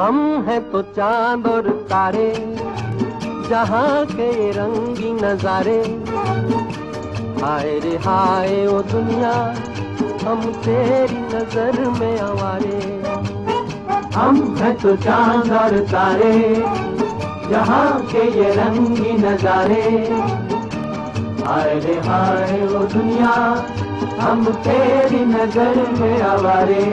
हम हैं तो चाँद और तारे, जहाँ के रंगी नजारे। हाय रे हाय ओ दुनिया, हम तेरी नज़र में आवारे। हम हैं तो चाँद और तारे, जहाँ के ये रंगी नजारे। हाय रे हाय ओ दुनिया, हम तेरी नज़र में आवारे।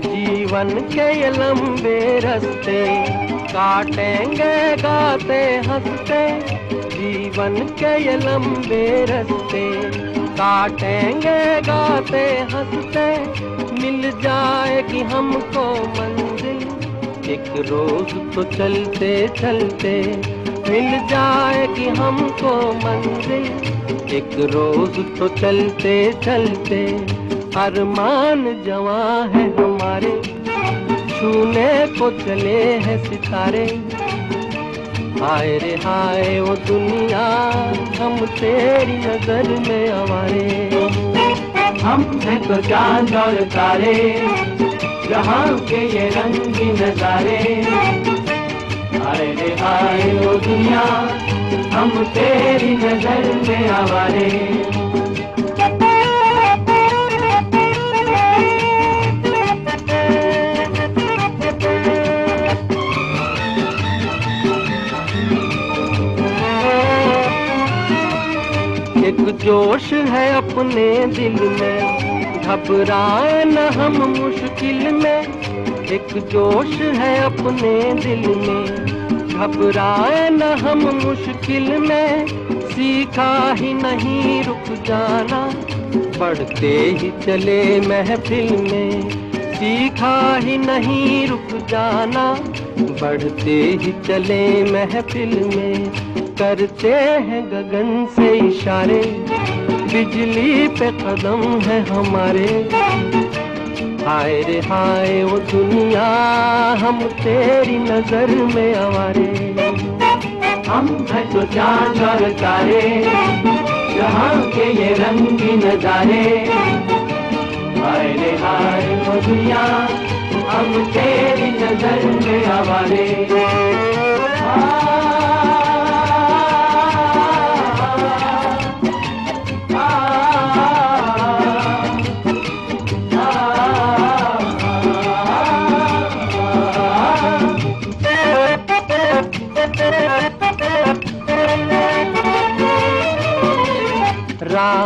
जीवन के लंबे रस्ते काटेंगे, गाते, हँसते। जीवन के ये लंबे रस्ते काटेंगे, गाते, हँसते। मिल जाएगी हमको मंजिल। एक रोज तो चलते चलते मिल जाएगी हमको मंजिल। एक रोज तो चलते चलते अरमान जवा है हमारे। छूने को चले हैं सितारे। हाय रे हाय वो दुनिया, हम तेरी नज़र में हमारे हम तो चाँद और तारे। जहाँ के ये रंगी नजारे। हाय रे हाय ओ दुनिया, हम तेरी नज़र में आवारे। एक जोश है अपने दिल में। घबराए न हम मुश्किल में। एक जोश है अपने दिल में। घबराए न हम मुश्किल में। सीखा ही नहीं रुक जाना। बढ़ते ही चले महफिल में। सीखा ही नहीं रुक जाना। बढ़ते ही चले महफिल में। करते हैं गगन से इशारे। बिजली पे कदम है हमारे। हाय रे हाय, वो दुनिया हम तेरी नज़र में आवारे। हम है तो चाँद और तारे, जहाँ के ये रंगी नजारे। हाय रे हाय ओ दुनिया हम तेरी नज़र में आवारे।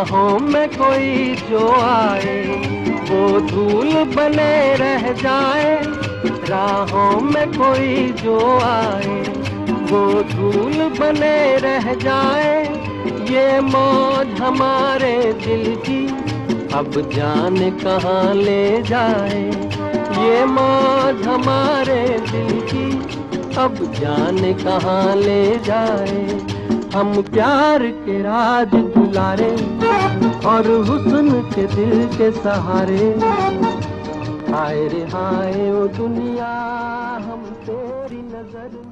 राहों में कोई जो आए, वो धूल बने रह जाए। राहों में कोई जो आए, वो धूल बने रह जाए। ये मौज हमारे दिल की, अब जान कहाँ ले जाए। ये मौज हमारे दिल की, अब जान कहाँ ले जाए। हम प्यार के राज दुलारे और हुस्न के दिल के सहारे। हाय रे हाय, ओ दुनिया, हम तेरी नज़र में।